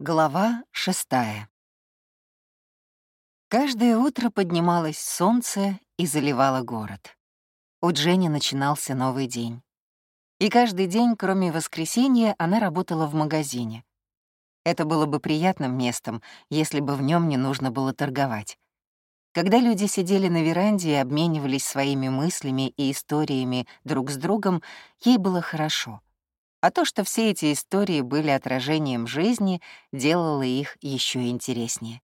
Глава шестая. Каждое утро поднималось солнце и заливало город. У Дженни начинался новый день. И каждый день, кроме воскресенья, она работала в магазине. Это было бы приятным местом, если бы в нем не нужно было торговать. Когда люди сидели на веранде и обменивались своими мыслями и историями друг с другом, ей было хорошо — а то, что все эти истории были отражением жизни, делало их еще интереснее.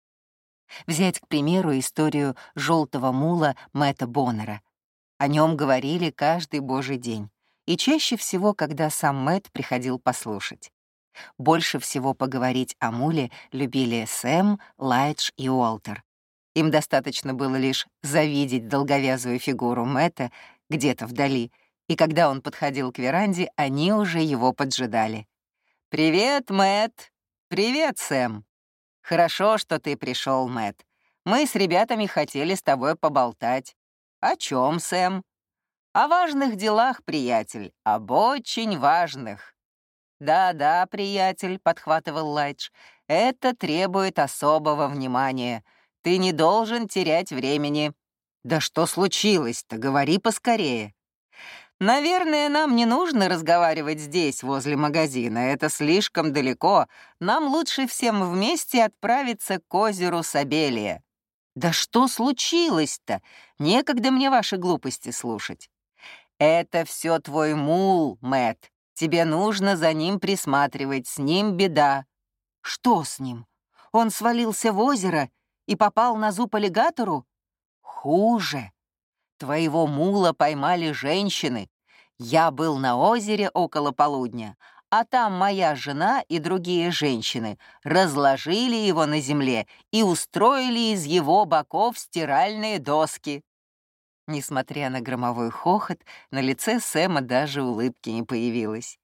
Взять, к примеру, историю желтого мула Мэтта Боннера. О нем говорили каждый божий день, и чаще всего, когда сам Мэтт приходил послушать. Больше всего поговорить о муле любили Сэм, Лайдж и Уолтер. Им достаточно было лишь завидеть долговязую фигуру Мэтта где-то вдали — и когда он подходил к веранде, они уже его поджидали. «Привет, Мэт! Привет, Сэм! Хорошо, что ты пришел, Мэт. Мы с ребятами хотели с тобой поболтать. О чем, Сэм? О важных делах, приятель, об очень важных. «Да-да, приятель», — подхватывал Лайдж, — «это требует особого внимания. Ты не должен терять времени». «Да что случилось-то? Говори поскорее». Наверное, нам не нужно разговаривать здесь, возле магазина. Это слишком далеко. Нам лучше всем вместе отправиться к озеру Сабелия. Да что случилось-то? Некогда мне ваши глупости слушать. Это все твой мул, Мэт. Тебе нужно за ним присматривать, с ним беда. Что с ним? Он свалился в озеро и попал на зуб аллигатору? Хуже. Твоего мула поймали женщины. Я был на озере около полудня, а там моя жена и другие женщины разложили его на земле и устроили из его боков стиральные доски. Несмотря на громовой хохот, на лице Сэма даже улыбки не появилось.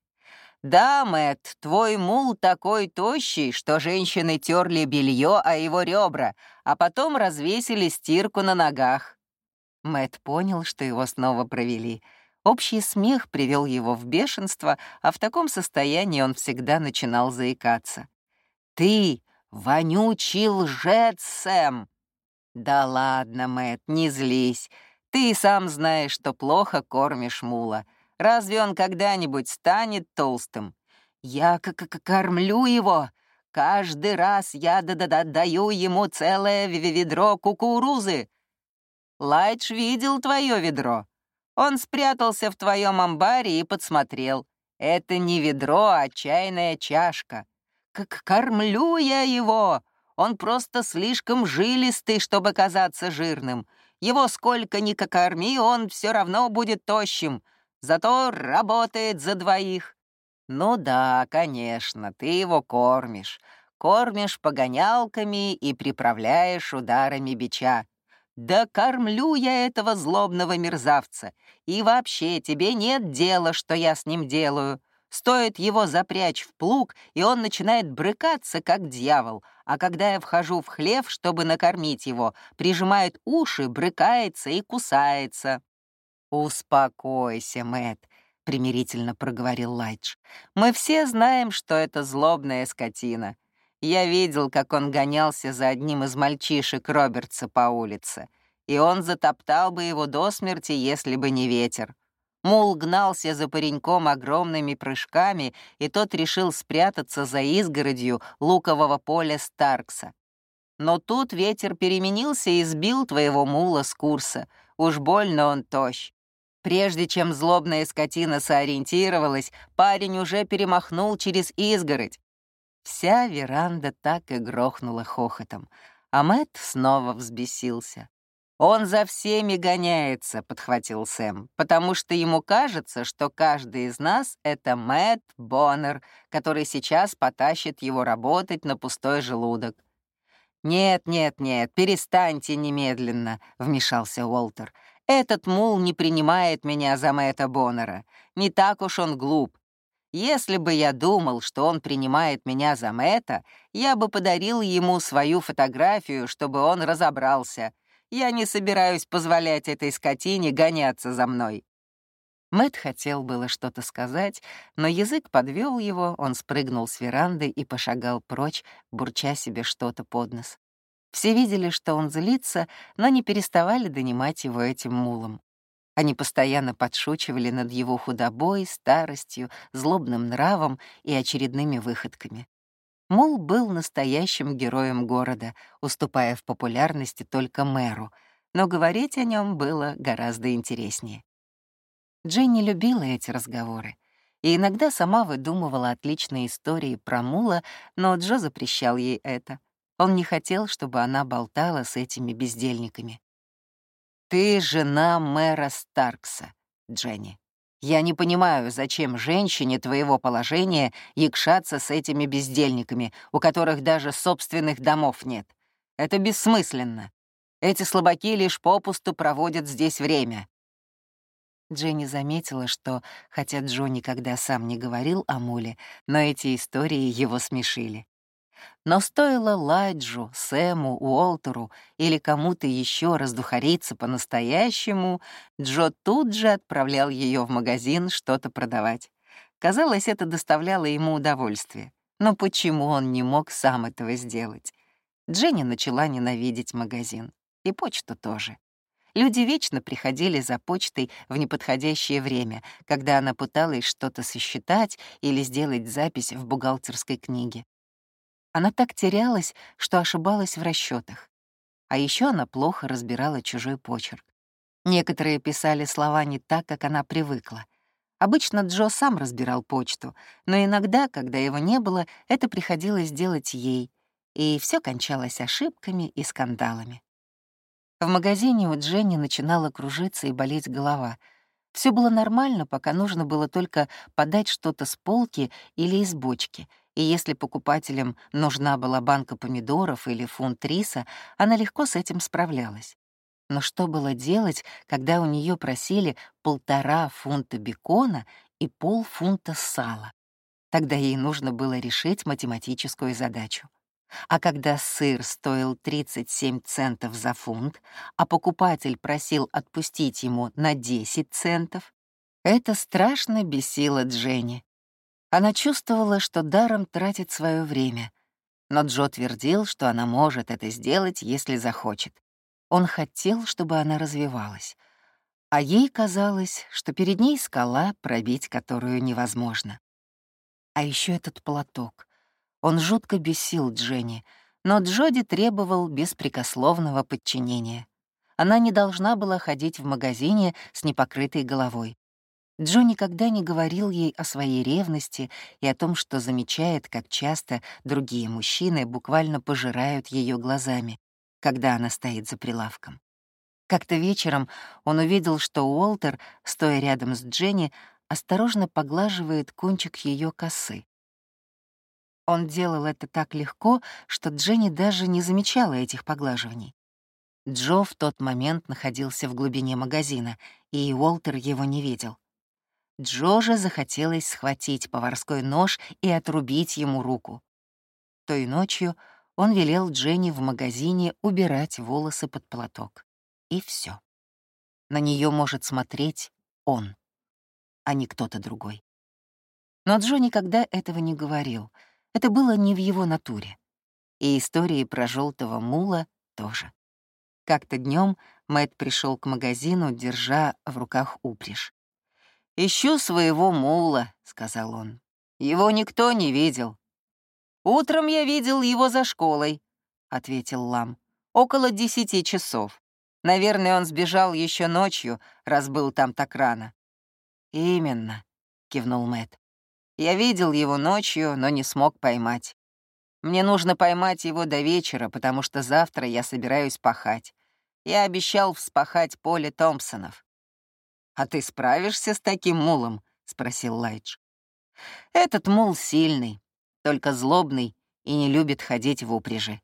«Да, Мэтт, твой мул такой тощий, что женщины терли белье о его ребра, а потом развесили стирку на ногах. Мэт понял, что его снова провели. Общий смех привел его в бешенство, а в таком состоянии он всегда начинал заикаться. «Ты вонючий лжец, Сэм!» «Да ладно, Мэт, не злись. Ты сам знаешь, что плохо кормишь мула. Разве он когда-нибудь станет толстым? Я как -к кормлю его. Каждый раз я да -да -да даю ему целое ведро кукурузы. Лайдж видел твое ведро. Он спрятался в твоем амбаре и подсмотрел. Это не ведро, а чайная чашка. Как кормлю я его! Он просто слишком жилистый, чтобы казаться жирным. Его сколько ни корми, он все равно будет тощим. Зато работает за двоих. Ну да, конечно, ты его кормишь. Кормишь погонялками и приправляешь ударами бича. «Да кормлю я этого злобного мерзавца, и вообще тебе нет дела, что я с ним делаю. Стоит его запрячь в плуг, и он начинает брыкаться, как дьявол, а когда я вхожу в хлев, чтобы накормить его, прижимает уши, брыкается и кусается». «Успокойся, Мэт, примирительно проговорил Лайдж. «Мы все знаем, что это злобная скотина. Я видел, как он гонялся за одним из мальчишек Робертса по улице, и он затоптал бы его до смерти, если бы не ветер. Мул гнался за пареньком огромными прыжками, и тот решил спрятаться за изгородью лукового поля Старкса. Но тут ветер переменился и сбил твоего мула с курса. Уж больно он тощ. Прежде чем злобная скотина сориентировалась, парень уже перемахнул через изгородь. Вся веранда так и грохнула хохотом, а Мэтт снова взбесился. «Он за всеми гоняется», — подхватил Сэм, «потому что ему кажется, что каждый из нас — это Мэтт Боннер, который сейчас потащит его работать на пустой желудок». «Нет, нет, нет, перестаньте немедленно», — вмешался Уолтер. «Этот мул не принимает меня за Мэтта Боннера. Не так уж он глуп. Если бы я думал, что он принимает меня за Мэтта, я бы подарил ему свою фотографию, чтобы он разобрался. Я не собираюсь позволять этой скотине гоняться за мной». Мэт хотел было что-то сказать, но язык подвел его, он спрыгнул с веранды и пошагал прочь, бурча себе что-то под нос. Все видели, что он злится, но не переставали донимать его этим мулом. Они постоянно подшучивали над его худобой, старостью, злобным нравом и очередными выходками. Мул был настоящим героем города, уступая в популярности только мэру, но говорить о нем было гораздо интереснее. Дженни любила эти разговоры и иногда сама выдумывала отличные истории про Мула, но Джо запрещал ей это. Он не хотел, чтобы она болтала с этими бездельниками. «Ты жена мэра Старкса, Дженни. Я не понимаю, зачем женщине твоего положения якшаться с этими бездельниками, у которых даже собственных домов нет. Это бессмысленно. Эти слабаки лишь попусту проводят здесь время. Дженни заметила, что, хотя Джо никогда сам не говорил о Муле, но эти истории его смешили. Но стоило Ладжу, Сэму, Уолтеру или кому-то еще раздухариться по-настоящему, Джо тут же отправлял ее в магазин что-то продавать. Казалось, это доставляло ему удовольствие. Но почему он не мог сам этого сделать? Дженни начала ненавидеть магазин. И почту тоже. Люди вечно приходили за почтой в неподходящее время, когда она пыталась что-то сосчитать или сделать запись в бухгалтерской книге. Она так терялась, что ошибалась в расчетах. А еще она плохо разбирала чужой почерк. Некоторые писали слова не так, как она привыкла. Обычно Джо сам разбирал почту, но иногда, когда его не было, это приходилось делать ей, и все кончалось ошибками и скандалами. В магазине у Дженни начинала кружиться и болеть голова. Все было нормально, пока нужно было только подать что-то с полки или из бочки, и если покупателям нужна была банка помидоров или фунт риса, она легко с этим справлялась. Но что было делать, когда у нее просили полтора фунта бекона и полфунта сала? Тогда ей нужно было решить математическую задачу. А когда сыр стоил 37 центов за фунт, а покупатель просил отпустить ему на 10 центов, это страшно бесило Дженни. Она чувствовала, что даром тратит свое время. Но Джо твердил, что она может это сделать, если захочет. Он хотел, чтобы она развивалась. А ей казалось, что перед ней скала, пробить которую невозможно. А еще этот платок — он жутко бесил Дженни, но Джоди требовал беспрекословного подчинения. Она не должна была ходить в магазине с непокрытой головой. Джо никогда не говорил ей о своей ревности и о том, что замечает, как часто другие мужчины буквально пожирают ее глазами, когда она стоит за прилавком. Как-то вечером он увидел, что Уолтер, стоя рядом с Дженни, осторожно поглаживает кончик ее косы. Он делал это так легко, что Дженни даже не замечала этих поглаживаний. Джо в тот момент находился в глубине магазина, и Уолтер его не видел. Джо же захотелось схватить поварской нож и отрубить ему руку. Той ночью он велел Дженни в магазине убирать волосы под платок. И все. На нее может смотреть он, а не кто-то другой. Но Джо никогда этого не говорил — это было не в его натуре. И истории про желтого мула тоже. Как-то днем Мэтт пришел к магазину, держа в руках упряжь. «Ищу своего мула», — сказал он. «Его никто не видел». «Утром я видел его за школой», — ответил Лам. «Около десяти часов. Наверное, он сбежал еще ночью, раз был там так рано». «Именно», — кивнул Мэтт. Я видел его ночью, но не смог поймать. Мне нужно поймать его до вечера, потому что завтра я собираюсь пахать. Я обещал вспахать поле Томпсонов. «А ты справишься с таким мулом?» — спросил Лайдж. «Этот мул сильный, только злобный и не любит ходить в упряжи».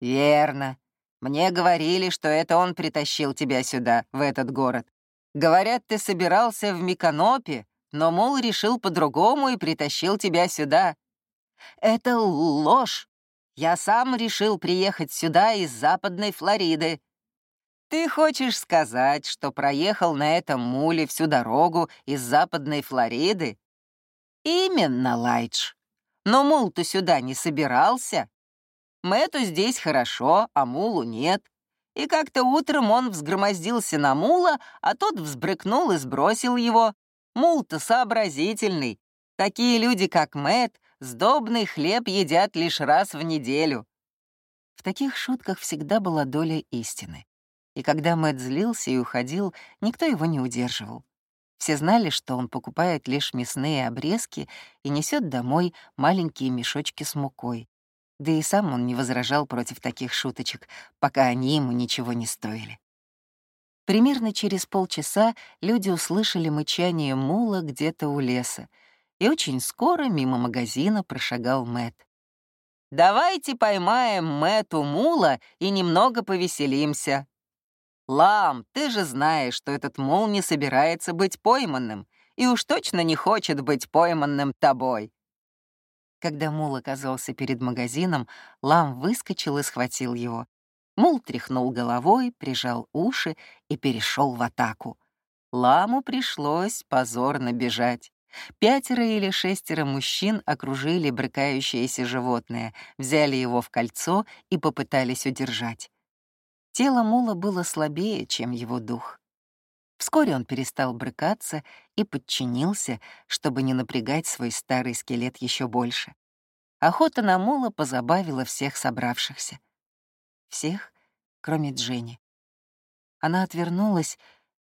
«Верно. Мне говорили, что это он притащил тебя сюда, в этот город. Говорят, ты собирался в Миконопе, но Мул решил по-другому и притащил тебя сюда. Это ложь. Я сам решил приехать сюда из Западной Флориды. Ты хочешь сказать, что проехал на этом муле всю дорогу из Западной Флориды? Именно, Лайдж. Но мул-то сюда не собирался. Мэту здесь хорошо, а мулу нет. И как-то утром он взгромоздился на мула, а тот взбрыкнул и сбросил его. Мул-то сообразительный. Такие люди, как Мэт, сдобный хлеб едят лишь раз в неделю. В таких шутках всегда была доля истины. И когда Мэт злился и уходил, никто его не удерживал. Все знали, что он покупает лишь мясные обрезки и несет домой маленькие мешочки с мукой. Да и сам он не возражал против таких шуточек, пока они ему ничего не стоили. Примерно через полчаса люди услышали мычание мула где-то у леса, и очень скоро мимо магазина прошагал Мэт. «Давайте поймаем Мэту мула и немного повеселимся». «Лам, ты же знаешь, что этот мул не собирается быть пойманным и уж точно не хочет быть пойманным тобой», когда мул оказался перед магазином, лам выскочил и схватил его. Мул тряхнул головой, прижал уши и перешел в атаку. Ламу пришлось позорно бежать. Пятеро или шестеро мужчин окружили брыкающееся животное, взяли его в кольцо и попытались удержать. Тело мула было слабее, чем его дух. Вскоре он перестал брыкаться и подчинился, чтобы не напрягать свой старый скелет еще больше. Охота на мула позабавила всех собравшихся. Всех, кроме Дженни. Она отвернулась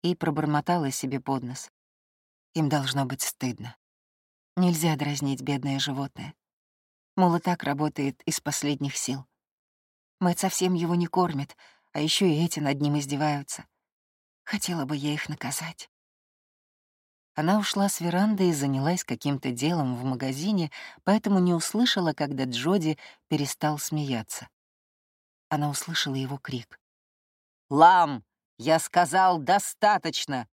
и пробормотала себе под нос. Им должно быть стыдно. Нельзя дразнить бедное животное. Мула так работает из последних сил. Мэтт совсем его не кормит, а еще и эти над ним издеваются. Хотела бы я их наказать. Она ушла с веранды и занялась каким-то делом в магазине, поэтому не услышала, когда Джоди перестал смеяться. Она услышала его крик. «Лам, я сказал, достаточно!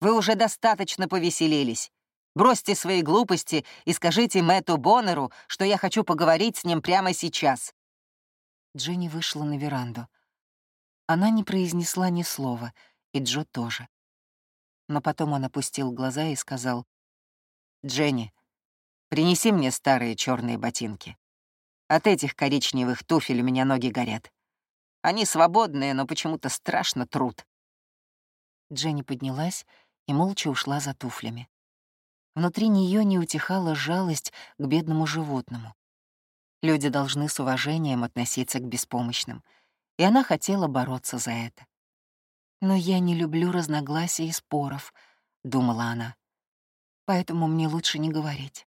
Вы уже достаточно повеселились. Бросьте свои глупости и скажите Мэтту Боннеру, что я хочу поговорить с ним прямо сейчас». Дженни вышла на веранду. Она не произнесла ни слова — и Джо тоже. Но потом он опустил глаза и сказал, «Дженни, принеси мне старые черные ботинки. От этих коричневых туфель у меня ноги горят. Они свободные, но почему-то страшно труд». Дженни поднялась и молча ушла за туфлями. Внутри нее не утихала жалость к бедному животному. Люди должны с уважением относиться к беспомощным, и она хотела бороться за это. «Но я не люблю разногласий и споров», — думала она. «Поэтому мне лучше не говорить».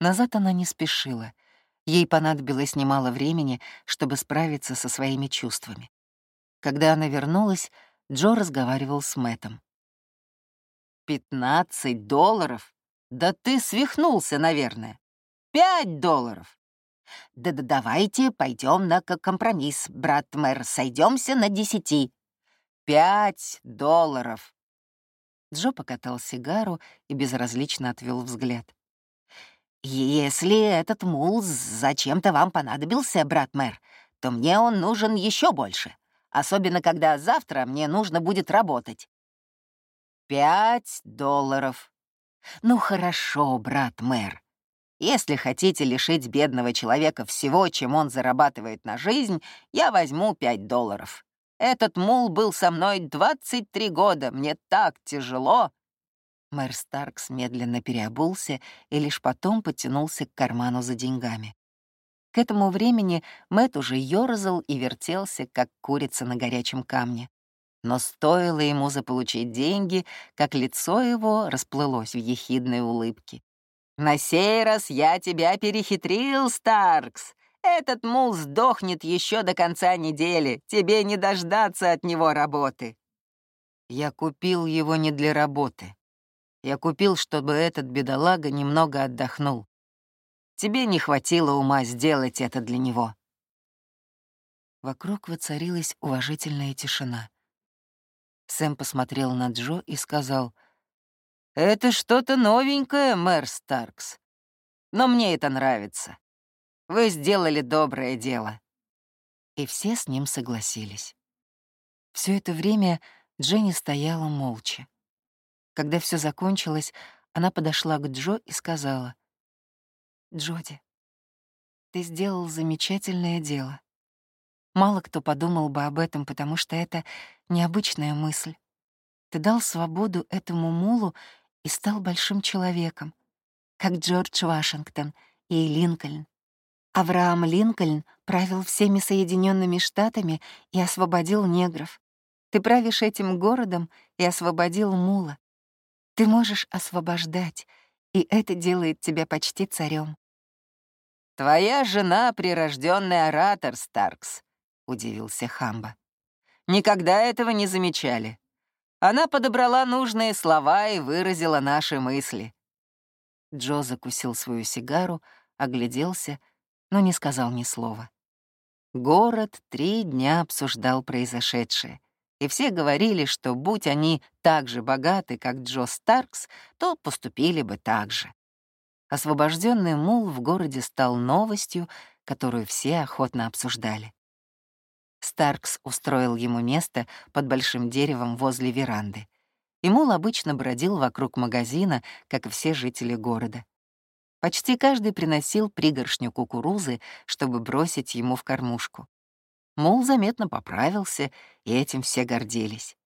Назад она не спешила. Ей понадобилось немало времени, чтобы справиться со своими чувствами. Когда она вернулась, Джо разговаривал с Мэтом. «Пятнадцать долларов? Да ты свихнулся, наверное. Пять долларов!» «Да-да давайте пойдем на компромисс, брат мэр, сойдемся на десяти», Пять долларов!» Джо покатал сигару и безразлично отвел взгляд. «Если этот мул зачем-то вам понадобился, брат-мэр, то мне он нужен еще больше, особенно когда завтра мне нужно будет работать». «Пять долларов!» «Ну хорошо, брат-мэр. Если хотите лишить бедного человека всего, чем он зарабатывает на жизнь, я возьму пять долларов. Этот мул был со мной 23 года. Мне так тяжело!» Мэр Старкс медленно переобулся и лишь потом потянулся к карману за деньгами. К этому времени Мэт уже ёрзал и вертелся, как курица на горячем камне. Но стоило ему заполучить деньги, как лицо его расплылось в ехидной улыбке. «На сей раз я тебя перехитрил, Старкс! Этот мул сдохнет еще до конца недели. Тебе не дождаться от него работы. Я купил его не для работы. Я купил, чтобы этот бедолага немного отдохнул. Тебе не хватило ума сделать это для него. Вокруг воцарилась уважительная тишина. Сэм посмотрел на Джо и сказал, «Это что-то новенькое, мэр Старкс. Но мне это нравится. Вы сделали доброе дело». И все с ним согласились. Все это время Дженни стояла молча. Когда все закончилось, она подошла к Джо и сказала, «Джоди, ты сделал замечательное дело. Мало кто подумал бы об этом, потому что это необычная мысль. Ты дал свободу этому мулу и стал большим человеком, как Джордж Вашингтон и Линкольн. Авраам Линкольн правил всеми Соединенными Штатами и освободил негров. Ты правишь этим городом и освободил мула. Ты можешь освобождать, и это делает тебя почти царем. «Твоя жена — прирожденный оратор, Старкс», — удивился Хамба. «Никогда этого не замечали. Она подобрала нужные слова и выразила наши мысли». Джо закусил свою сигару, огляделся, но не сказал ни слова. Город три дня обсуждал произошедшее, и все говорили, что будь они так же богаты, как Джо Старкс, то поступили бы так же. Освобожденный мул в городе стал новостью, которую все охотно обсуждали. Старкс устроил ему место под большим деревом возле веранды. И мул обычно бродил вокруг магазина, как все жители города. Почти каждый приносил пригоршню кукурузы, чтобы бросить ему в кормушку. Мул заметно поправился, и этим все гордились.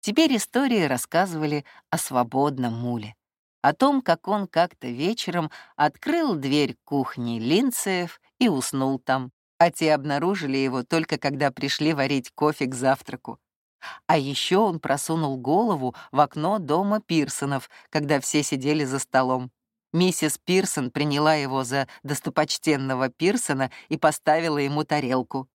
Теперь истории рассказывали о свободном муле о том, как он как-то вечером открыл дверь кухни Линцеев и уснул там, а те обнаружили его только когда пришли варить кофе к завтраку. А еще он просунул голову в окно дома Пирсонов, когда все сидели за столом. Миссис Пирсон приняла его за достопочтенного Пирсона и поставила ему тарелку.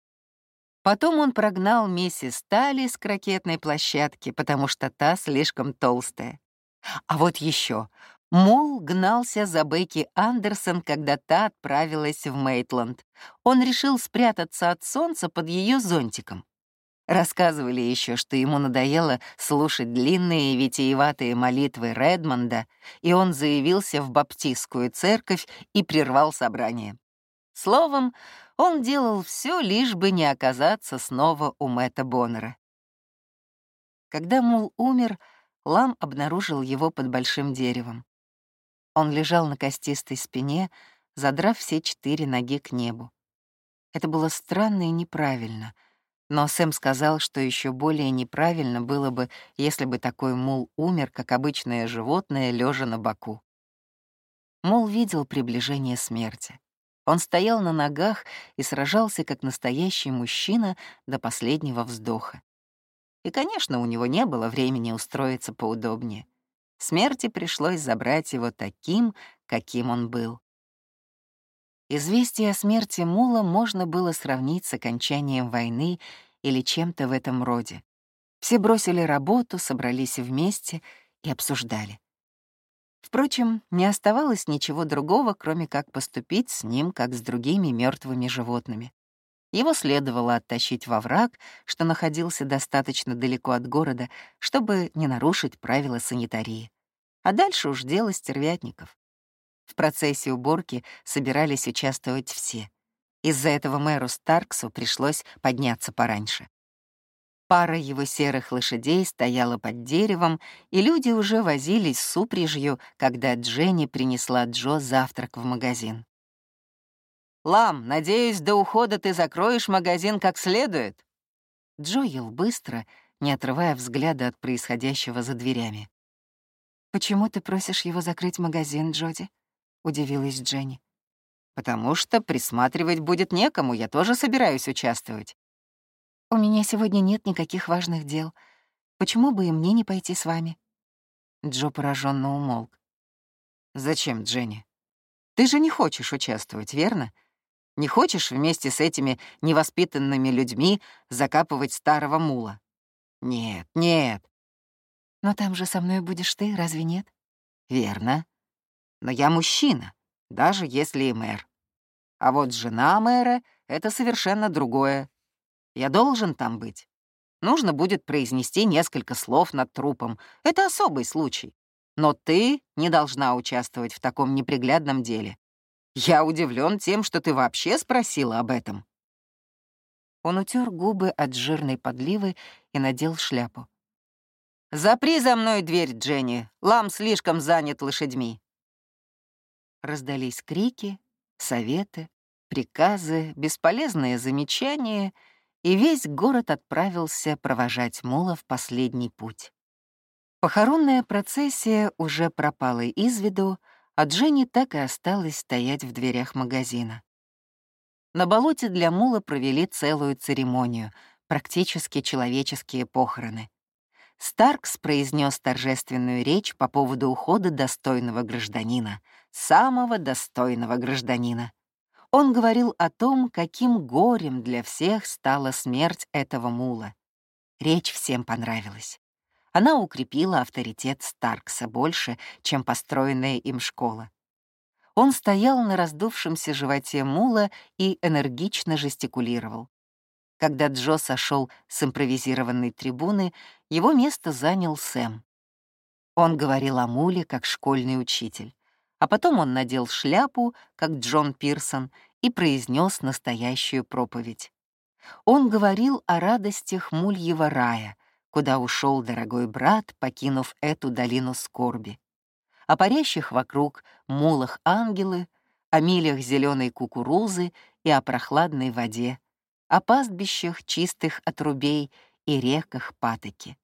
Потом он прогнал миссис Тали с крокетной площадки, потому что та слишком толстая. А вот еще. Мол гнался за Бекки Андерсон, когда та отправилась в Мейтланд. Он решил спрятаться от солнца под ее зонтиком. Рассказывали еще, что ему надоело слушать длинные витиеватые молитвы Редмонда, и он заявился в баптистскую церковь и прервал собрание. Словом, он делал все, лишь бы не оказаться снова у Мэтта Боннера. Когда Мул умер, Лам обнаружил его под большим деревом. Он лежал на костистой спине, задрав все четыре ноги к небу. Это было странно и неправильно, но Сэм сказал, что еще более неправильно было бы, если бы такой мул умер, как обычное животное, лежа на боку. Мул видел приближение смерти. Он стоял на ногах и сражался, как настоящий мужчина, до последнего вздоха. И, конечно, у него не было времени устроиться поудобнее. Смерти пришлось забрать его таким, каким он был. Известие о смерти Мула можно было сравнить с окончанием войны или чем-то в этом роде. Все бросили работу, собрались вместе и обсуждали. Впрочем, не оставалось ничего другого, кроме как поступить с ним, как с другими мертвыми животными. Его следовало оттащить во враг, что находился достаточно далеко от города, чтобы не нарушить правила санитарии. А дальше уж дело стервятников. В процессе уборки собирались участвовать все. Из-за этого мэру Старксу пришлось подняться пораньше. Пара его серых лошадей стояла под деревом, и люди уже возились с упряжью, когда Дженни принесла Джо завтрак в магазин. «Лам, надеюсь, до ухода ты закроешь магазин как следует?» Джо ел быстро, не отрывая взгляда от происходящего за дверями. «Почему ты просишь его закрыть магазин, Джоди?» — удивилась Дженни. «Потому что присматривать будет некому, я тоже собираюсь участвовать». «У меня сегодня нет никаких важных дел. Почему бы и мне не пойти с вами?» Джо пораженно умолк. «Зачем, Дженни? Ты же не хочешь участвовать, верно? Не хочешь вместе с этими невоспитанными людьми закапывать старого мула? Нет, нет. Но там же со мной будешь ты, разве нет? Верно. Но я мужчина, даже если и мэр. А вот жена мэра — это совершенно другое. Я должен там быть. Нужно будет произнести несколько слов над трупом. Это особый случай. Но ты не должна участвовать в таком неприглядном деле. Я удивлен тем, что ты вообще спросила об этом». Он утер губы от жирной подливы и надел шляпу. «Запри за мной дверь, Дженни. Лам слишком занят лошадьми». Раздались крики, советы, приказы, бесполезные замечания, и весь город отправился провожать Мула в последний путь. Похоронная процессия уже пропала из виду, а Дженни так и осталась стоять в дверях магазина. На болоте для Мула провели целую церемонию, практически человеческие похороны. Старкс произнес торжественную речь по поводу ухода достойного гражданина, самого достойного гражданина. Он говорил о том, каким горем для всех стала смерть этого мула. Речь всем понравилась. Она укрепила авторитет Старкса больше, чем построенная им школа. Он стоял на раздувшемся животе мула и энергично жестикулировал. Когда Джо сошел с импровизированной трибуны, его место занял Сэм. Он говорил о Муле как школьный учитель, а потом он надел шляпу, как Джон Пирсон, и произнес настоящую проповедь. Он говорил о радостях Мульего рая, куда ушел дорогой брат, покинув эту долину скорби, о парящих вокруг мулах ангелы, о милях зеленой кукурузы и о прохладной воде, о пастбищах чистых отрубей и реках Патоки.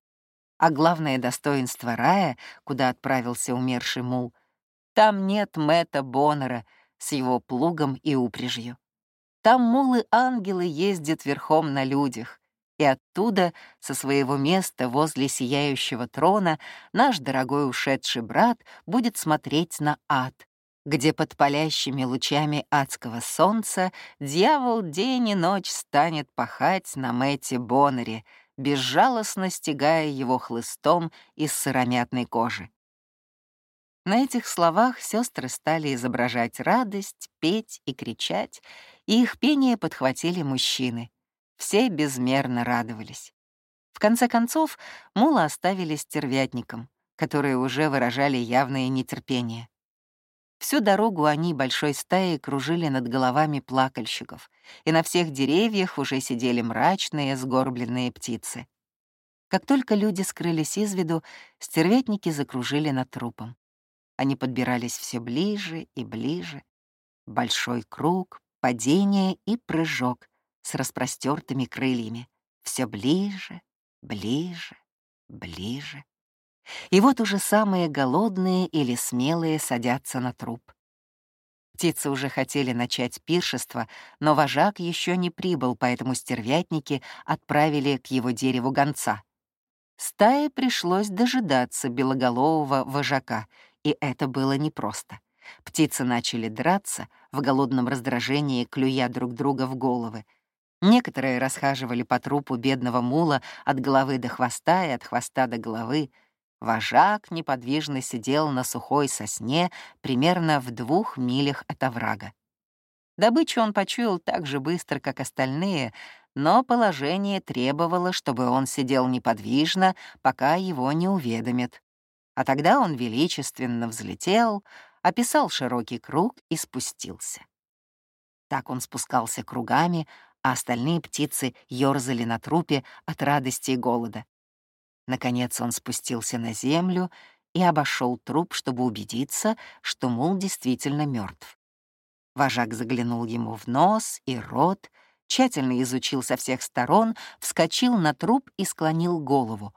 А главное достоинство рая, куда отправился умерший мул, там нет Мэтта Боннера с его плугом и упряжью. Там мулы-ангелы ездят верхом на людях, и оттуда, со своего места возле сияющего трона, наш дорогой ушедший брат будет смотреть на ад, где под палящими лучами адского солнца дьявол день и ночь станет пахать на Мэтте Боннере, безжалостно стягая его хлыстом из сыромятной кожи. На этих словах сестры стали изображать радость, петь и кричать, и их пение подхватили мужчины. Все безмерно радовались. В конце концов, мула оставили стервятником, которые уже выражали явное нетерпение. Всю дорогу они большой стаей кружили над головами плакальщиков, и на всех деревьях уже сидели мрачные, сгорбленные птицы. Как только люди скрылись из виду, стервятники закружили над трупом. Они подбирались все ближе и ближе. Большой круг, падение и прыжок с распростертыми крыльями. Все ближе, ближе, ближе. И вот уже самые голодные или смелые садятся на труп. Птицы уже хотели начать пиршество, но вожак еще не прибыл, поэтому стервятники отправили к его дереву гонца. Стае пришлось дожидаться белоголового вожака, и это было непросто. Птицы начали драться, в голодном раздражении клюя друг друга в головы. Некоторые расхаживали по трупу бедного мула от головы до хвоста и от хвоста до головы — Вожак неподвижно сидел на сухой сосне примерно в двух милях от оврага. Добычу он почуял так же быстро, как остальные, но положение требовало, чтобы он сидел неподвижно, пока его не уведомят. А тогда он величественно взлетел, описал широкий круг и спустился. Так он спускался кругами, а остальные птицы ёрзали на трупе от радости и голода. Наконец он спустился на землю и обошел труп, чтобы убедиться, что мул действительно мертв. Вожак заглянул ему в нос и рот, тщательно изучил со всех сторон, вскочил на труп и склонил голову,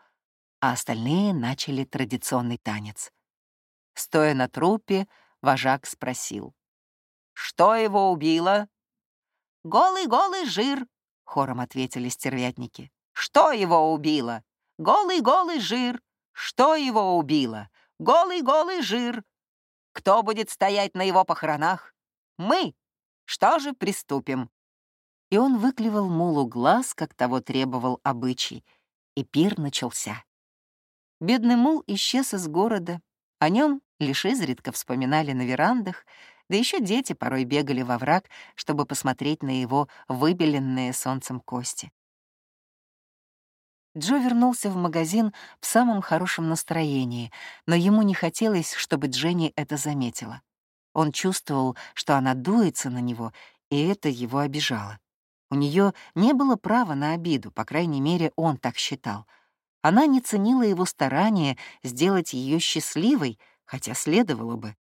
а остальные начали традиционный танец. Стоя на трупе, вожак спросил. «Что его убило?» «Голый-голый жир», — хором ответили стервятники. «Что его убило?» Голый-голый жир. Что его убило? Голый-голый жир. Кто будет стоять на его похоронах? Мы. Что же, приступим. И он выклевал мулу глаз, как того требовал обычай, и пир начался. Бедный мул исчез из города, о нем лишь изредка вспоминали на верандах, да еще дети порой бегали во враг, чтобы посмотреть на его выбеленные солнцем кости. Джо вернулся в магазин в самом хорошем настроении, но ему не хотелось, чтобы Дженни это заметила. Он чувствовал, что она дуется на него, и это его обижало. У нее не было права на обиду, по крайней мере, он так считал. Она не ценила его старания сделать ее счастливой, хотя следовало бы.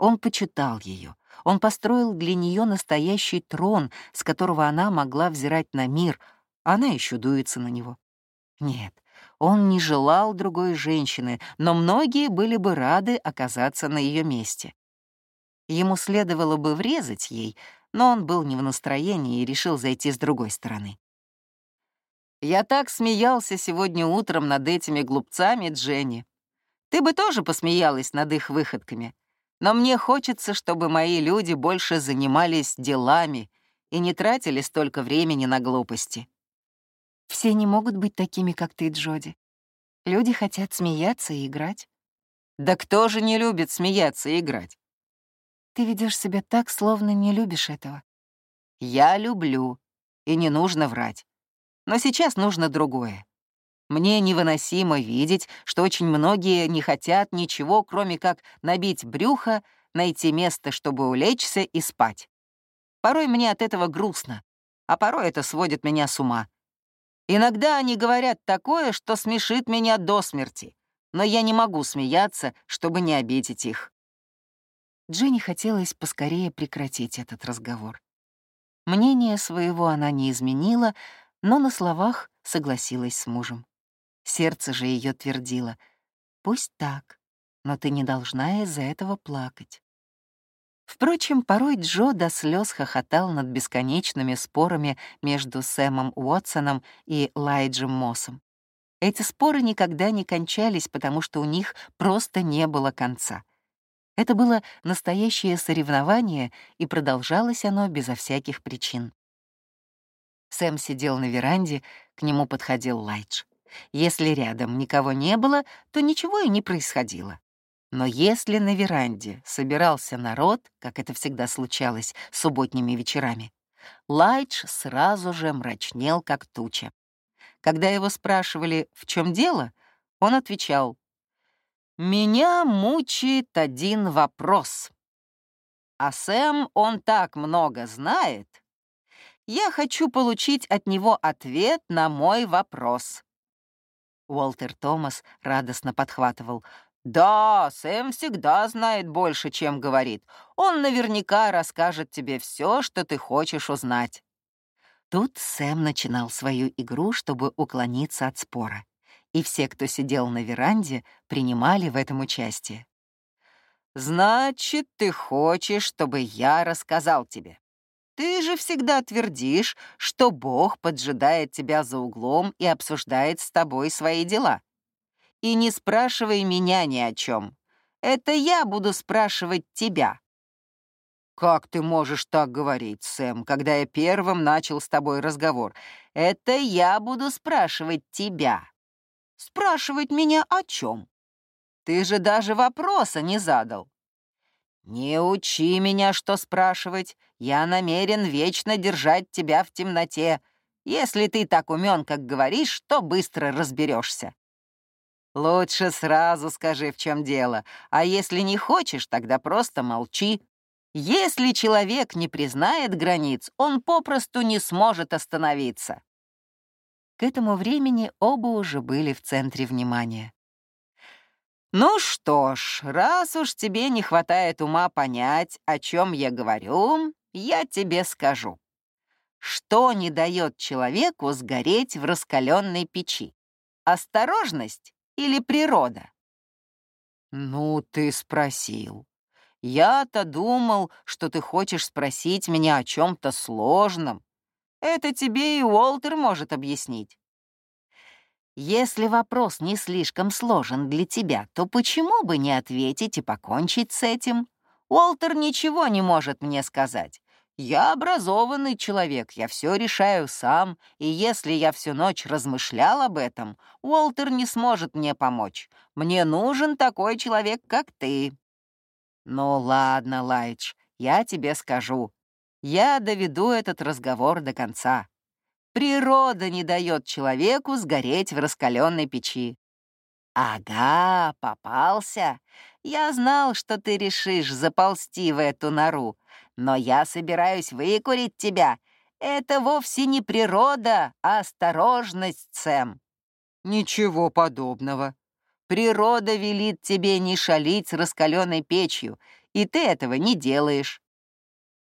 Он почитал ее. Он построил для нее настоящий трон, с которого она могла взирать на мир, она еще дуется на него. Нет, он не желал другой женщины, но многие были бы рады оказаться на ее месте. Ему следовало бы врезать ей, но он был не в настроении и решил зайти с другой стороны. «Я так смеялся сегодня утром над этими глупцами, Дженни. Ты бы тоже посмеялась над их выходками. Но мне хочется, чтобы мои люди больше занимались делами и не тратили столько времени на глупости». «Все не могут быть такими, как ты, Джоди. Люди хотят смеяться и играть». «Да кто же не любит смеяться и играть? Ты ведешь себя так, словно не любишь этого. Я люблю, и не нужно врать. Но сейчас нужно другое. Мне невыносимо видеть, что очень многие не хотят ничего, кроме как набить брюхо, найти место, чтобы улечься и спать. Порой мне от этого грустно, а порой это сводит меня с ума. Иногда они говорят такое, что смешит меня до смерти, но я не могу смеяться, чтобы не обидеть их. Дженни хотелось поскорее прекратить этот разговор. Мнение своего она не изменила, но на словах согласилась с мужем. Сердце же ее твердило «Пусть так, но ты не должна из-за этого плакать». Впрочем, порой Джо до слез хохотал над бесконечными спорами между Сэмом Уотсоном и Лайджем Моссом. Эти споры никогда не кончались, потому что у них просто не было конца. Это было настоящее соревнование, и продолжалось оно безо всяких причин. Сэм сидел на веранде, к нему подходил Лайдж. Если рядом никого не было, то ничего и не происходило. Но если на веранде собирался народ, как это всегда случалось субботними вечерами, Лайдж сразу же мрачнел, как туча. Когда его спрашивали, в чем дело, он отвечал меня мучает один вопрос. А Сэм, он так много знает. Я хочу получить от него ответ на мой вопрос. Уолтер Томас радостно подхватывал. «Да, Сэм всегда знает больше, чем говорит. Он наверняка расскажет тебе все, что ты хочешь узнать». Тут Сэм начинал свою игру, чтобы уклониться от спора и все, кто сидел на веранде, принимали в этом участие. «Значит, ты хочешь, чтобы я рассказал тебе. Ты же всегда твердишь, что Бог поджидает тебя за углом и обсуждает с тобой свои дела. И не спрашивай меня ни о чем. Это я буду спрашивать тебя». «Как ты можешь так говорить, Сэм, когда я первым начал с тобой разговор? Это я буду спрашивать тебя, Спрашивать меня о чем? Ты же даже вопроса не задал. Не учи меня, что спрашивать. Я намерен вечно держать тебя в темноте. Если ты так умен, как говоришь, то быстро разберешься. Лучше сразу скажи, в чем дело, а если не хочешь, тогда просто молчи. Если человек не признает границ, он попросту не сможет остановиться. К этому времени оба уже были в центре внимания. «Ну что ж, раз уж тебе не хватает ума понять, о чем я говорю, я тебе скажу. Что не дает человеку сгореть в раскаленной печи? Осторожность или природа?» «Ну, ты спросил. Я-то думал, что ты хочешь спросить меня о чем-то сложном, это тебе и Уолтер может объяснить. Если вопрос не слишком сложен для тебя, то почему бы не ответить и покончить с этим? Уолтер ничего не может мне сказать. Я образованный человек, я все решаю сам, и если я всю ночь размышлял об этом, Уолтер не сможет мне помочь. Мне нужен такой человек, как ты. Ну ладно, Лайдж, я тебе скажу. Я доведу этот разговор до конца. Природа не дает человеку сгореть в раскаленной печи. Ага, попался. Я знал, что ты решишь заползти в эту нору, но я собираюсь выкурить тебя. Это вовсе не природа, а осторожность, Сэм. Ничего подобного. Природа велит тебе не шалить с раскаленной печью, и ты этого не делаешь.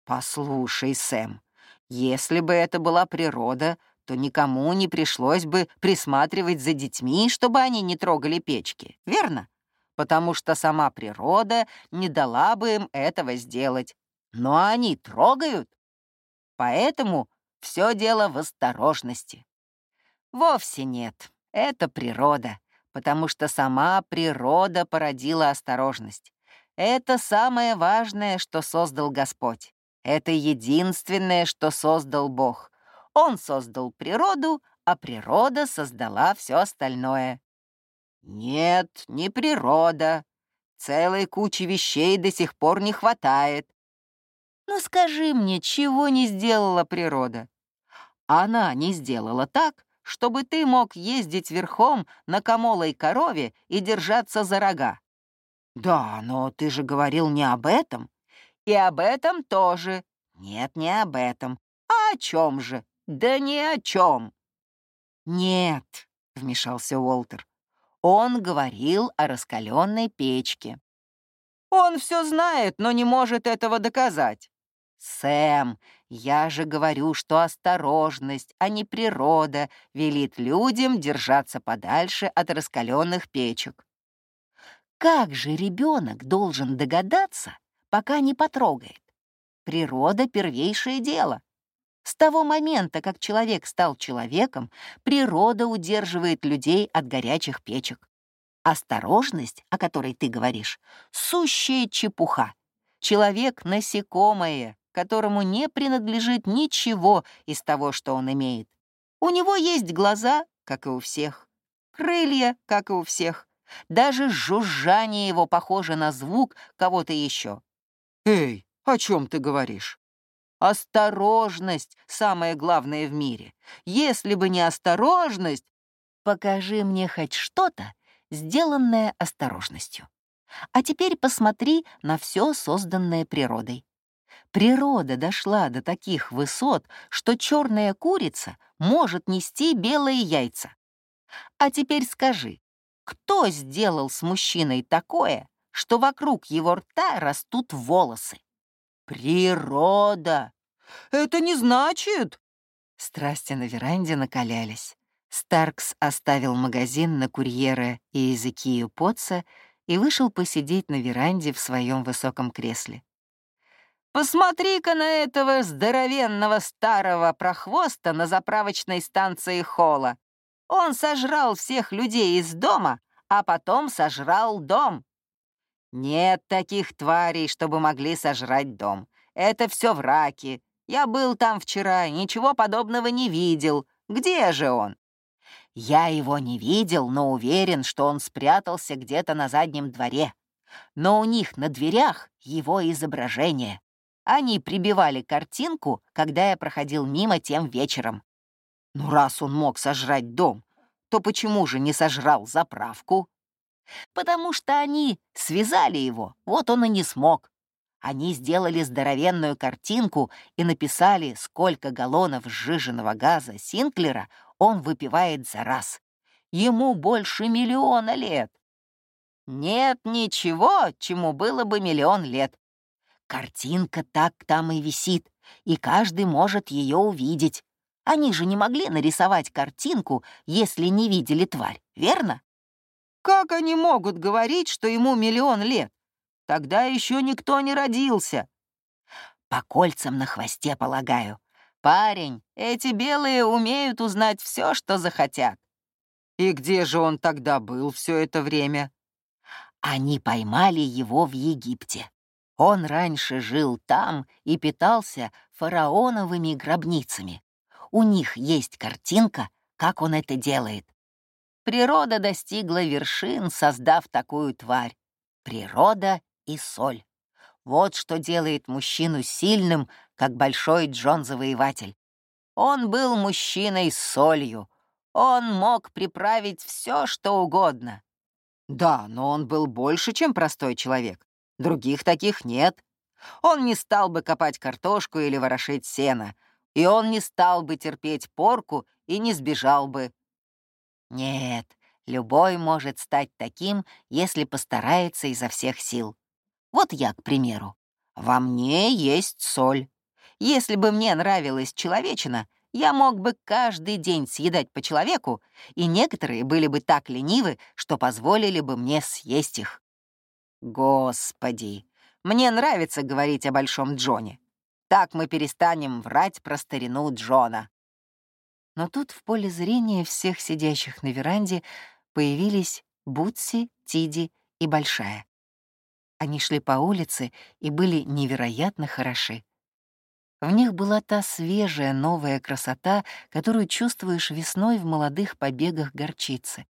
Послушай, Сэм, если бы это была природа, то никому не пришлось бы присматривать за детьми, чтобы они не трогали печки, верно? Потому что сама природа не дала бы им этого сделать. Но они трогают. Поэтому все дело в осторожности. Вовсе нет. Это природа, потому что сама природа породила осторожность. Это самое важное, что создал Господь. Это единственное, что создал Бог. Он создал природу, а природа создала все остальное. Нет, не природа. Целой кучи вещей до сих пор не хватает. Ну скажи мне, чего не сделала природа? Она не сделала так, чтобы ты мог ездить верхом на комолой корове и держаться за рога. Да, но ты же говорил не об этом. И об этом тоже. Нет, не об этом. А о чем же? Да ни о чем. Нет, вмешался Уолтер. Он говорил о раскаленной печке. Он все знает, но не может этого доказать. Сэм, я же говорю, что осторожность, а не природа, велит людям держаться подальше от раскаленных печек. Как же ребенок должен догадаться, пока не потрогает? Природа — первейшее дело. С того момента, как человек стал человеком, природа удерживает людей от горячих печек. Осторожность, о которой ты говоришь, — сущая чепуха. Человек — насекомое, которому не принадлежит ничего из того, что он имеет. У него есть глаза, как и у всех, крылья, как и у всех. Даже жужжание его похоже на звук кого-то еще. «Эй, о чем ты говоришь?» Осторожность — самое главное в мире. Если бы не осторожность, покажи мне хоть что-то, сделанное осторожностью. А теперь посмотри на все созданное природой. Природа дошла до таких высот, что черная курица может нести белые яйца. А теперь скажи, кто сделал с мужчиной такое, что вокруг его рта растут волосы? Природа! Это не значит... Страсти на веранде накалялись. Старкс оставил магазин на курьера и Языкию Потца и вышел посидеть на веранде в своем высоком кресле. «Посмотри-ка на этого здоровенного старого прохвоста на заправочной станции Холла. Он сожрал всех людей из дома, а потом сожрал дом. Нет таких тварей, чтобы могли сожрать дом. Это все враки. Я был там вчера ничего подобного не видел. Где же он? Я его не видел, но уверен, что он спрятался где-то на заднем дворе. Но у них на дверях его изображение. Они прибивали картинку, когда я проходил мимо тем вечером. Ну, раз он мог сожрать дом, то почему же не сожрал заправку? Потому что они связали его, вот он и не смог. Они сделали здоровенную картинку и написали, сколько галлонов сжиженного газа Синклера он выпивает за раз. Ему больше миллиона лет. Нет ничего, чему было бы миллион лет. Картинка так там и висит, и каждый может ее увидеть. Они же не могли нарисовать картинку, если не видели тварь, верно? Как они могут говорить, что ему миллион лет? Тогда еще никто не родился. По кольцам на хвосте, полагаю. Парень, эти белые умеют узнать все, что захотят. И где же он тогда был все это время? Они поймали его в Египте. Он раньше жил там и питался фараоновыми гробницами. У них есть картинка, как он это делает. Природа достигла вершин, создав такую тварь. Природа и соль. Вот что делает мужчину сильным, как большой Джон-завоеватель. Он был мужчиной с солью. Он мог приправить все, что угодно. Да, но он был больше, чем простой человек. Других таких нет. Он не стал бы копать картошку или ворошить сено. и он не стал бы терпеть порку и не сбежал бы. Нет, любой может стать таким, если постарается изо всех сил. Вот я, к примеру. Во мне есть соль. Если бы мне нравилась человечина, я мог бы каждый день съедать по человеку, и некоторые были бы так ленивы, что позволили бы мне съесть их. Господи, мне нравится говорить о Большом Джоне. Так мы перестанем врать про старину Джона. Но тут в поле зрения всех сидящих на веранде появились Бутси, Тиди и Большая. Они шли по улице и были невероятно хороши. В них была та свежая новая красота, которую чувствуешь весной в молодых побегах горчицы.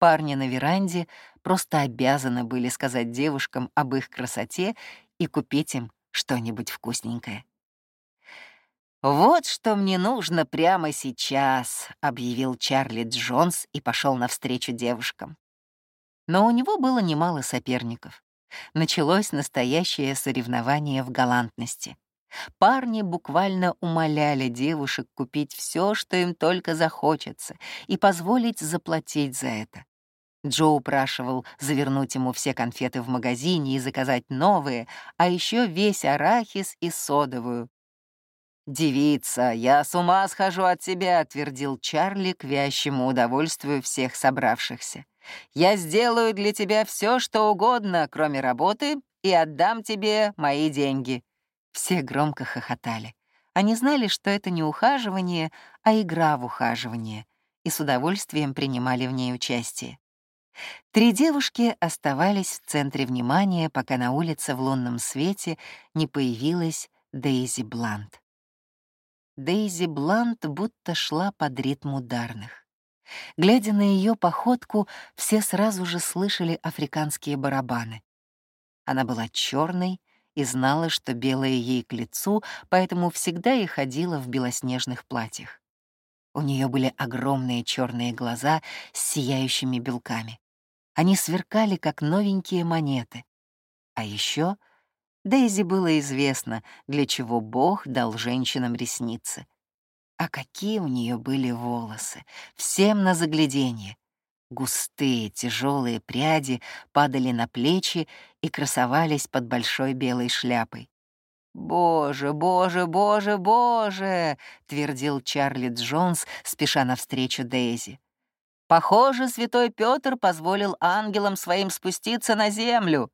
Парни на веранде просто обязаны были сказать девушкам об их красоте и купить им что-нибудь вкусненькое. «Вот что мне нужно прямо сейчас», — объявил Чарли Джонс и пошел навстречу девушкам. Но у него было немало соперников. Началось настоящее соревнование в галантности. Парни буквально умоляли девушек купить все, что им только захочется, и позволить заплатить за это. Джо упрашивал завернуть ему все конфеты в магазине и заказать новые, а еще весь арахис и содовую. «Девица, я с ума схожу от тебя», — твердил Чарли к вящему удовольствию всех собравшихся. «Я сделаю для тебя все, что угодно, кроме работы, и отдам тебе мои деньги». Все громко хохотали. Они знали, что это не ухаживание, а игра в ухаживание, и с удовольствием принимали в ней участие. Три девушки оставались в центре внимания, пока на улице в лунном свете не появилась Дейзи Блант. Дейзи Блант будто шла под ритм ударных. Глядя на ее походку, все сразу же слышали африканские барабаны. Она была черной и знала, что белое ей к лицу, поэтому всегда и ходила в белоснежных платьях. У нее были огромные черные глаза с сияющими белками. Они сверкали, как новенькие монеты. А еще Дейзи было известно, для чего Бог дал женщинам ресницы. А какие у нее были волосы, всем на загляденье. Густые, тяжелые пряди падали на плечи и красовались под большой белой шляпой. «Боже, боже, боже, боже!» — твердил Чарли Джонс, спеша навстречу Дейзи. Похоже, святой Петр позволил ангелам своим спуститься на землю.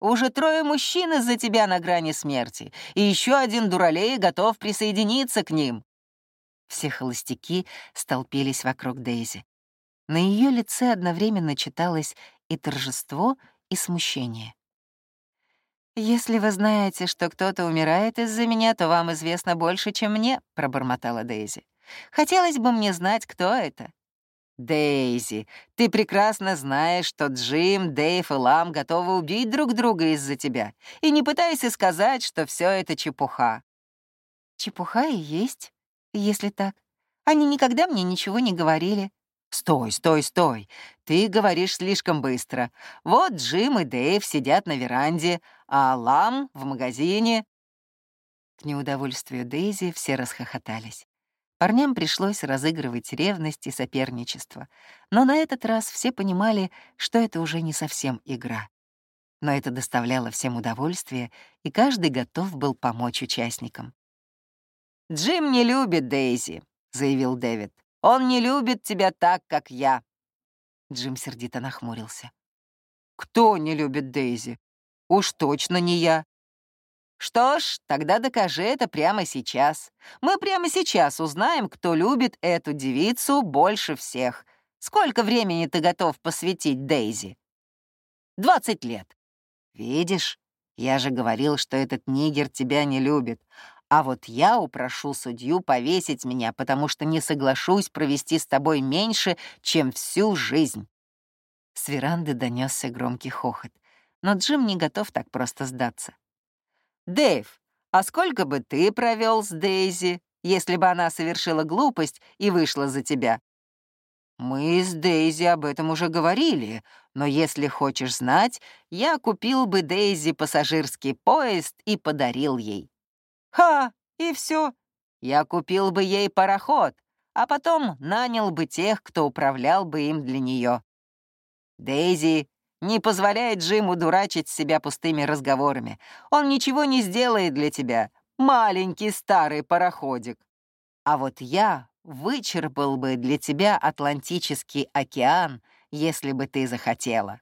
Уже трое мужчин из-за тебя на грани смерти, и еще один дуралей готов присоединиться к ним. Все холостяки столпились вокруг Дейзи. На ее лице одновременно читалось и торжество, и смущение. «Если вы знаете, что кто-то умирает из-за меня, то вам известно больше, чем мне», — пробормотала Дейзи. «Хотелось бы мне знать, кто это. Дейзи, ты прекрасно знаешь, что Джим, Дэйв и Лам готовы убить друг друга из-за тебя. И не пытайся сказать, что все это чепуха. Чепуха и есть, если так. Они никогда мне ничего не говорили. Стой, стой, стой. Ты говоришь слишком быстро. Вот Джим и Дэйв сидят на веранде, а Лам в магазине. К неудовольствию Дейзи все расхохотались. Парням пришлось разыгрывать ревность и соперничество, но на этот раз все понимали, что это уже не совсем игра. Но это доставляло всем удовольствие, и каждый готов был помочь участникам. «Джим не любит Дейзи», — заявил Дэвид. «Он не любит тебя так, как я». Джим сердито нахмурился. «Кто не любит Дейзи? Уж точно не я. Что ж, тогда докажи это прямо сейчас. Мы прямо сейчас узнаем, кто любит эту девицу больше всех. Сколько времени ты готов посвятить Дейзи? Двадцать лет. Видишь, я же говорил, что этот нигер тебя не любит. А вот я упрошу судью повесить меня, потому что не соглашусь провести с тобой меньше, чем всю жизнь. С веранды донесся громкий хохот, но Джим не готов так просто сдаться. «Дэйв, а сколько бы ты провел с Дейзи, если бы она совершила глупость и вышла за тебя?» «Мы с Дейзи об этом уже говорили, но если хочешь знать, я купил бы Дейзи пассажирский поезд и подарил ей». «Ха! И все. Я купил бы ей пароход, а потом нанял бы тех, кто управлял бы им для нее. Дейзи не позволяет Джиму дурачить себя пустыми разговорами. Он ничего не сделает для тебя, маленький старый пароходик. А вот я вычерпал бы для тебя Атлантический океан, если бы ты захотела.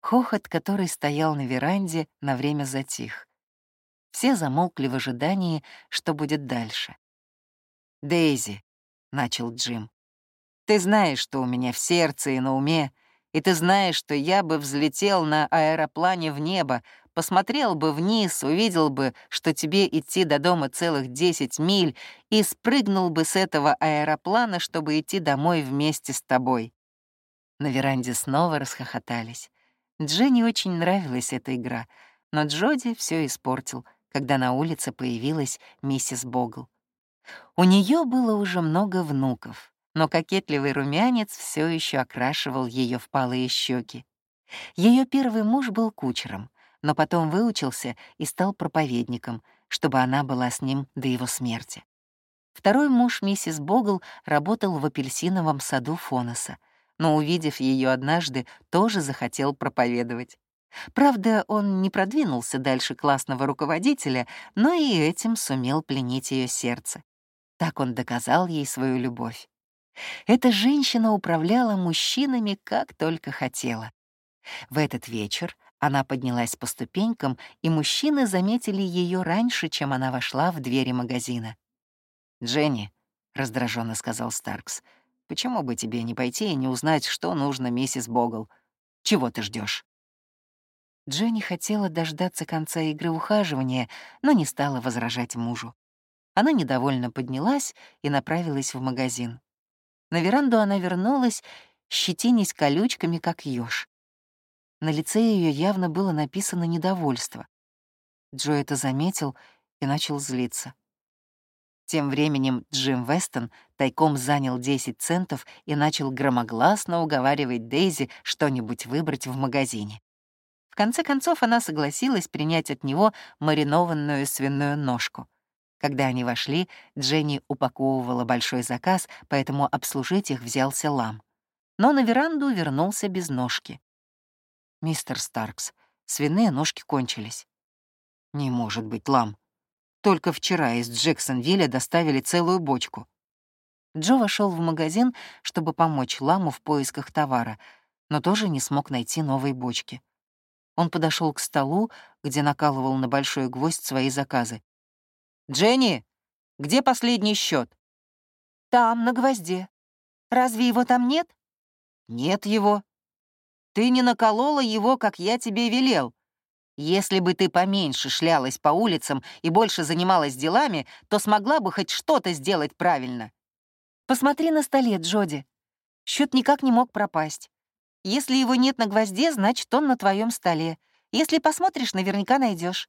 Хохот, который стоял на веранде, на время затих. Все замолкли в ожидании, что будет дальше. «Дейзи», — начал Джим, — «ты знаешь, что у меня в сердце и на уме, и ты знаешь, что я бы взлетел на аэроплане в небо, посмотрел бы вниз, увидел бы, что тебе идти до дома целых 10 миль, и спрыгнул бы с этого аэроплана, чтобы идти домой вместе с тобой». На веранде снова расхохотались. Дженни очень нравилась эта игра, но Джоди все испортил, когда на улице появилась миссис Богл. У нее было уже много внуков, но кокетливый румянец все еще окрашивал ее впалые щеки. Ее первый муж был кучером, но потом выучился и стал проповедником, чтобы она была с ним до его смерти. Второй муж миссис Богл работал в апельсиновом саду Фонеса, но, увидев ее однажды, тоже захотел проповедовать. Правда, он не продвинулся дальше классного руководителя, но и этим сумел пленить ее сердце. Так он доказал ей свою любовь. Эта женщина управляла мужчинами как только хотела. В этот вечер она поднялась по ступенькам, и мужчины заметили ее раньше, чем она вошла в двери магазина. «Дженни», — раздраженно сказал Старкс, — «почему бы тебе не пойти и не узнать, что нужно миссис Богл? Чего ты ждешь? Дженни хотела дождаться конца игры ухаживания, но не стала возражать мужу. Она недовольно поднялась и направилась в магазин. На веранду она вернулась, щетинясь колючками, как ёж. На лице ее явно было написано недовольство. Джо это заметил и начал злиться. Тем временем Джим Вестон тайком занял 10 центов и начал громогласно уговаривать Дейзи что-нибудь выбрать в магазине конце концов она согласилась принять от него маринованную свиную ножку. Когда они вошли, Дженни упаковывала большой заказ, поэтому обслужить их взялся лам. Но на веранду вернулся без ножки. «Мистер Старкс, свиные ножки кончились». «Не может быть, лам. Только вчера из Джексонвилля доставили целую бочку». Джо вошел в магазин, чтобы помочь ламу в поисках товара, но тоже не смог найти новой бочки. Он подошел к столу, где накалывал на большой гвоздь свои заказы. «Дженни, где последний счет? «Там, на гвозде. Разве его там нет?» «Нет его. Ты не наколола его, как я тебе велел. Если бы ты поменьше шлялась по улицам и больше занималась делами, то смогла бы хоть что-то сделать правильно». «Посмотри на столе, Джоди. Счет никак не мог пропасть. Если его нет на гвозде, значит, он на твоем столе. Если посмотришь, наверняка найдешь.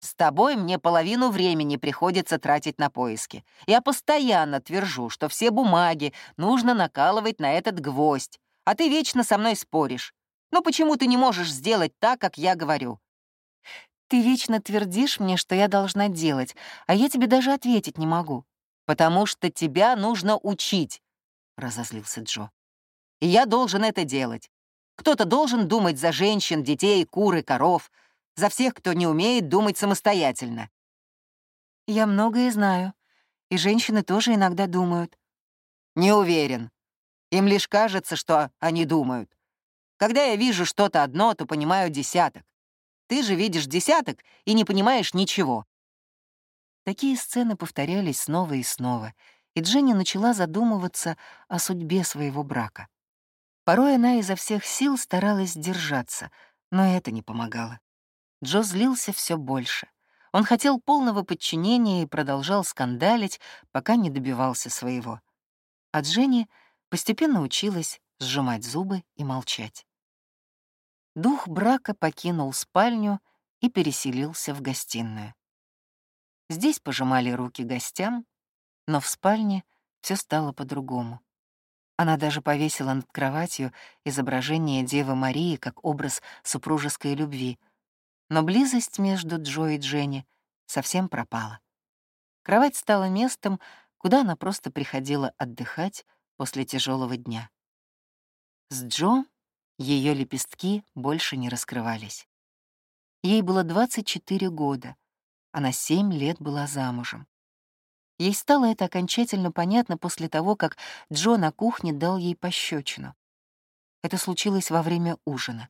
С тобой мне половину времени приходится тратить на поиски. Я постоянно твержу, что все бумаги нужно накалывать на этот гвоздь, а ты вечно со мной споришь. Ну почему ты не можешь сделать так, как я говорю? Ты вечно твердишь мне, что я должна делать, а я тебе даже ответить не могу. Потому что тебя нужно учить, — разозлился Джо и я должен это делать. Кто-то должен думать за женщин, детей, кур и коров, за всех, кто не умеет думать самостоятельно. Я многое знаю, и женщины тоже иногда думают. Не уверен. Им лишь кажется, что они думают. Когда я вижу что-то одно, то понимаю десяток. Ты же видишь десяток и не понимаешь ничего. Такие сцены повторялись снова и снова, и Дженни начала задумываться о судьбе своего брака. Порой она изо всех сил старалась держаться, но это не помогало. Джо злился все больше. Он хотел полного подчинения и продолжал скандалить, пока не добивался своего. А Дженни постепенно училась сжимать зубы и молчать. Дух брака покинул спальню и переселился в гостиную. Здесь пожимали руки гостям, но в спальне все стало по-другому. Она даже повесила над кроватью изображение Девы Марии как образ супружеской любви. Но близость между Джо и Дженни совсем пропала. Кровать стала местом, куда она просто приходила отдыхать после тяжелого дня. С Джо ее лепестки больше не раскрывались. Ей было 24 года, она 7 лет была замужем. Ей стало это окончательно понятно после того, как Джо на кухне дал ей пощечину. Это случилось во время ужина.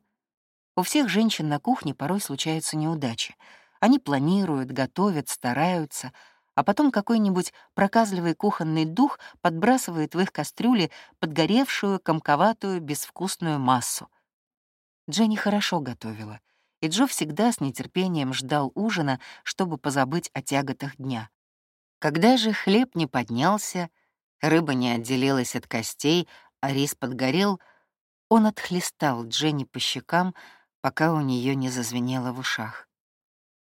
У всех женщин на кухне порой случаются неудачи. Они планируют, готовят, стараются — а потом какой-нибудь проказливый кухонный дух подбрасывает в их кастрюле подгоревшую, комковатую, безвкусную массу. Дженни хорошо готовила, и Джо всегда с нетерпением ждал ужина, чтобы позабыть о тяготах дня. Когда же хлеб не поднялся, рыба не отделилась от костей, а рис подгорел, он отхлестал Дженни по щекам, пока у нее не зазвенело в ушах.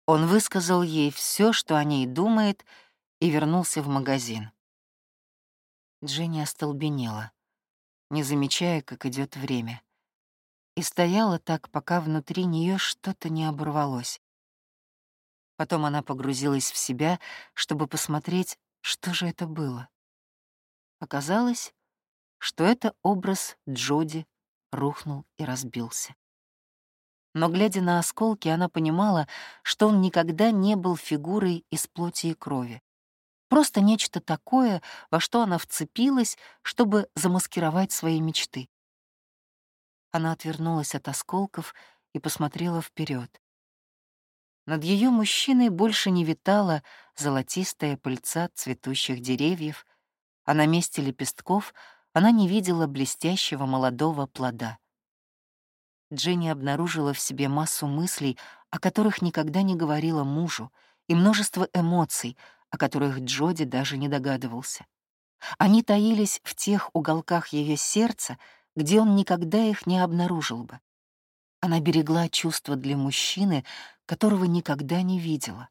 Он высказал ей все, что о ней думает, и вернулся в магазин. Дженни остолбенела, не замечая, как идет время, и стояла так, пока внутри нее что-то не оборвалось. Потом она погрузилась в себя, чтобы посмотреть, что же это было. Оказалось, что это образ Джоди рухнул и разбился. Но, глядя на осколки, она понимала, что он никогда не был фигурой из плоти и крови. Просто нечто такое, во что она вцепилась, чтобы замаскировать свои мечты. Она отвернулась от осколков и посмотрела вперед. Над ее мужчиной больше не витала золотистая пыльца цветущих деревьев, а на месте лепестков она не видела блестящего молодого плода. Дженни обнаружила в себе массу мыслей, о которых никогда не говорила мужу, и множество эмоций, о которых Джоди даже не догадывался. Они таились в тех уголках ее сердца, где он никогда их не обнаружил бы. Она берегла чувства для мужчины, которого никогда не видела.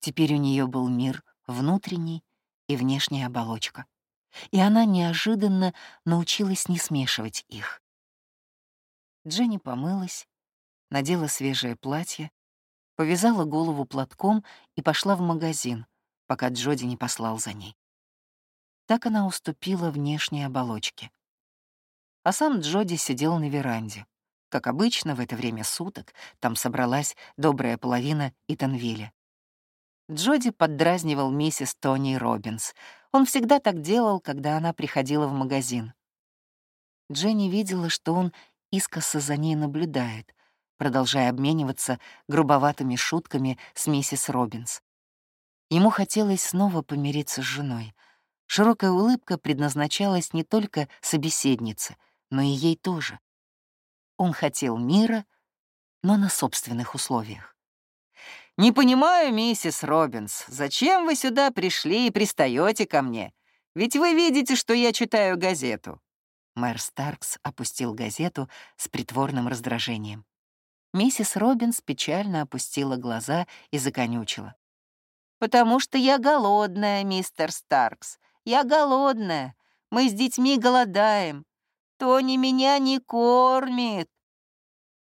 Теперь у нее был мир внутренний и внешняя оболочка. И она неожиданно научилась не смешивать их. Дженни помылась, надела свежее платье, повязала голову платком и пошла в магазин, пока Джоди не послал за ней. Так она уступила внешней оболочке. А сам Джоди сидел на веранде. Как обычно, в это время суток там собралась добрая половина Итанвилля. Джоди поддразнивал миссис Тони Робинс. Он всегда так делал, когда она приходила в магазин. Дженни видела, что он искоса за ней наблюдает, продолжая обмениваться грубоватыми шутками с миссис Робинс. Ему хотелось снова помириться с женой. Широкая улыбка предназначалась не только собеседнице, но и ей тоже. Он хотел мира, но на собственных условиях. «Не понимаю, миссис Робинс, зачем вы сюда пришли и пристаете ко мне? Ведь вы видите, что я читаю газету». Мэр Старкс опустил газету с притворным раздражением. Миссис Робинс печально опустила глаза и законючила. «Потому что я голодная, мистер Старкс. Я голодная. Мы с детьми голодаем. Тони меня не кормит».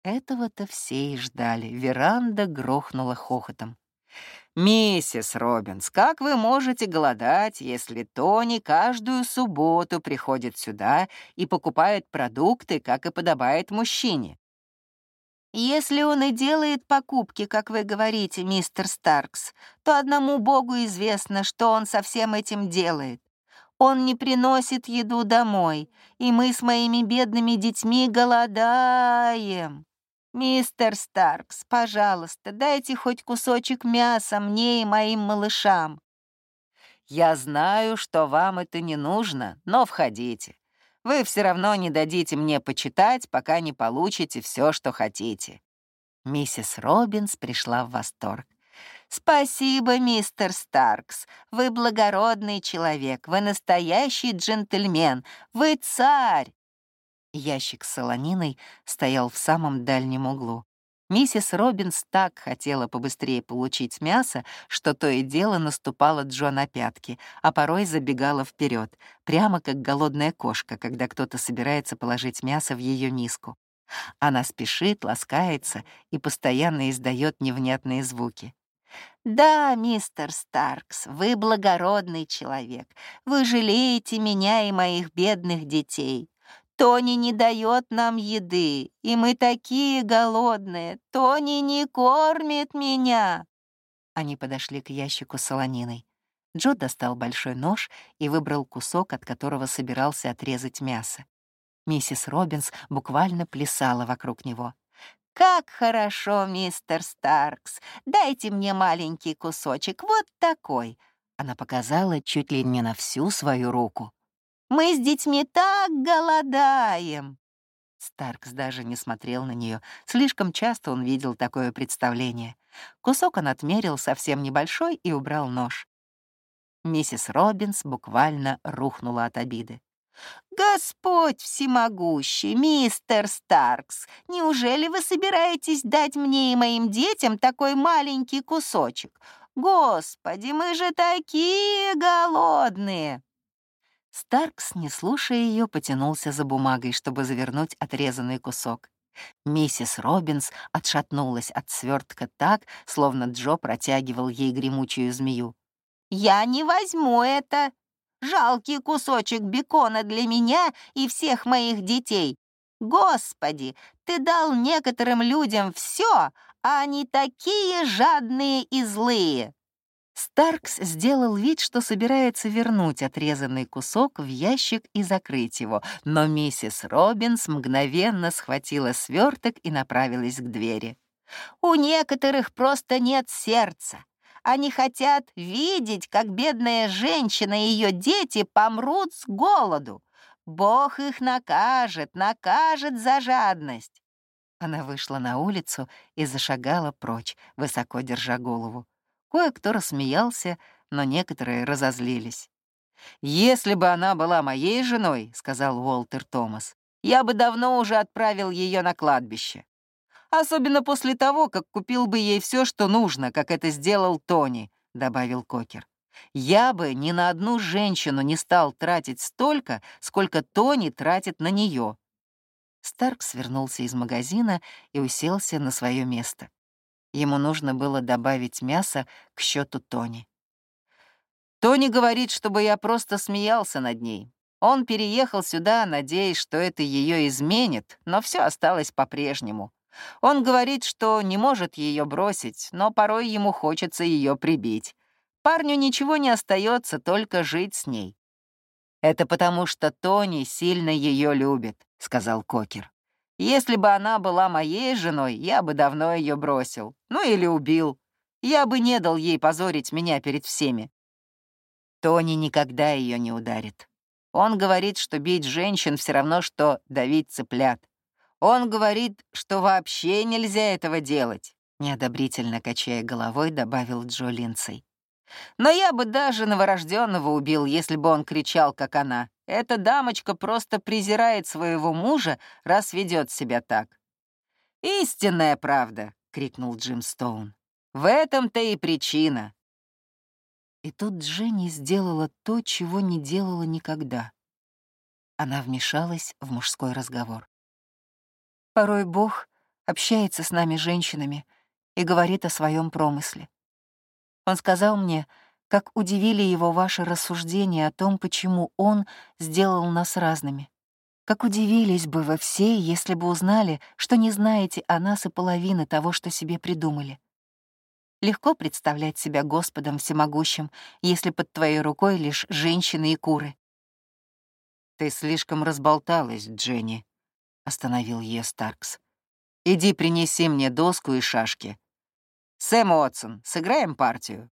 Этого-то все и ждали. Веранда грохнула хохотом. «Миссис Робинс, как вы можете голодать, если Тони каждую субботу приходит сюда и покупает продукты, как и подобает мужчине? Если он и делает покупки, как вы говорите, мистер Старкс, то одному Богу известно, что он со всем этим делает. Он не приносит еду домой, и мы с моими бедными детьми голодаем. Мистер Старкс, пожалуйста, дайте хоть кусочек мяса мне и моим малышам. Я знаю, что вам это не нужно, но входите. Вы все равно не дадите мне почитать, пока не получите все, что хотите». Миссис Робинс пришла в восторг. «Спасибо, мистер Старкс. Вы благородный человек, вы настоящий джентльмен, вы царь!» Ящик с солониной стоял в самом дальнем углу. Миссис Робинс так хотела побыстрее получить мясо, что то и дело наступала Джо на пятки, а порой забегала вперед, прямо как голодная кошка, когда кто-то собирается положить мясо в ее миску. Она спешит, ласкается и постоянно издает невнятные звуки. «Да, мистер Старкс, вы благородный человек. Вы жалеете меня и моих бедных детей. Тони не дает нам еды, и мы такие голодные. Тони не кормит меня!» Они подошли к ящику с солониной. Джо достал большой нож и выбрал кусок, от которого собирался отрезать мясо. Миссис Робинс буквально плясала вокруг него. «Как хорошо, мистер Старкс! Дайте мне маленький кусочек, вот такой!» Она показала чуть ли не на всю свою руку. Мы с детьми так голодаем!» Старкс даже не смотрел на нее. Слишком часто он видел такое представление. Кусок он отмерил совсем небольшой и убрал нож. Миссис Робинс буквально рухнула от обиды. «Господь всемогущий, мистер Старкс, неужели вы собираетесь дать мне и моим детям такой маленький кусочек? Господи, мы же такие голодные!» Старкс, не слушая ее, потянулся за бумагой, чтобы завернуть отрезанный кусок. Миссис Робинс отшатнулась от свертка так, словно Джо протягивал ей гремучую змею. «Я не возьму это! Жалкий кусочек бекона для меня и всех моих детей! Господи, ты дал некоторым людям все, а они такие жадные и злые!» Старкс сделал вид, что собирается вернуть отрезанный кусок в ящик и закрыть его, но миссис Робинс мгновенно схватила сверток и направилась к двери. «У некоторых просто нет сердца. Они хотят видеть, как бедная женщина и ее дети помрут с голоду. Бог их накажет, накажет за жадность». Она вышла на улицу и зашагала прочь, высоко держа голову. Кое-кто рассмеялся, но некоторые разозлились. «Если бы она была моей женой, — сказал Уолтер Томас, — я бы давно уже отправил ее на кладбище. Особенно после того, как купил бы ей все, что нужно, как это сделал Тони», — добавил Кокер. «Я бы ни на одну женщину не стал тратить столько, сколько Тони тратит на нее». Старк свернулся из магазина и уселся на свое место. Ему нужно было добавить мясо к счету Тони. Тони говорит, чтобы я просто смеялся над ней. Он переехал сюда, надеясь, что это ее изменит, но все осталось по-прежнему. Он говорит, что не может ее бросить, но порой ему хочется ее прибить. Парню ничего не остается, только жить с ней. «Это потому, что Тони сильно ее любит», — сказал Кокер. Если бы она была моей женой, я бы давно ее бросил. Ну или убил. Я бы не дал ей позорить меня перед всеми. Тони никогда ее не ударит. Он говорит, что бить женщин все равно, что давить цыплят. Он говорит, что вообще нельзя этого делать, неодобрительно качая головой, добавил Джо Линдсей. Но я бы даже новорожденного убил, если бы он кричал, как она. Эта дамочка просто презирает своего мужа, раз ведет себя так. «Истинная правда!» — крикнул Джим Стоун. «В этом-то и причина!» И тут Дженни сделала то, чего не делала никогда. Она вмешалась в мужской разговор. «Порой Бог общается с нами, женщинами, и говорит о своем промысле. Он сказал мне, как удивили его ваши рассуждения о том, почему он сделал нас разными. Как удивились бы вы все, если бы узнали, что не знаете о нас и половины того, что себе придумали. Легко представлять себя Господом Всемогущим, если под твоей рукой лишь женщины и куры. «Ты слишком разболталась, Дженни», — остановил ее Старкс. «Иди принеси мне доску и шашки. Сэм Уотсон, сыграем партию?»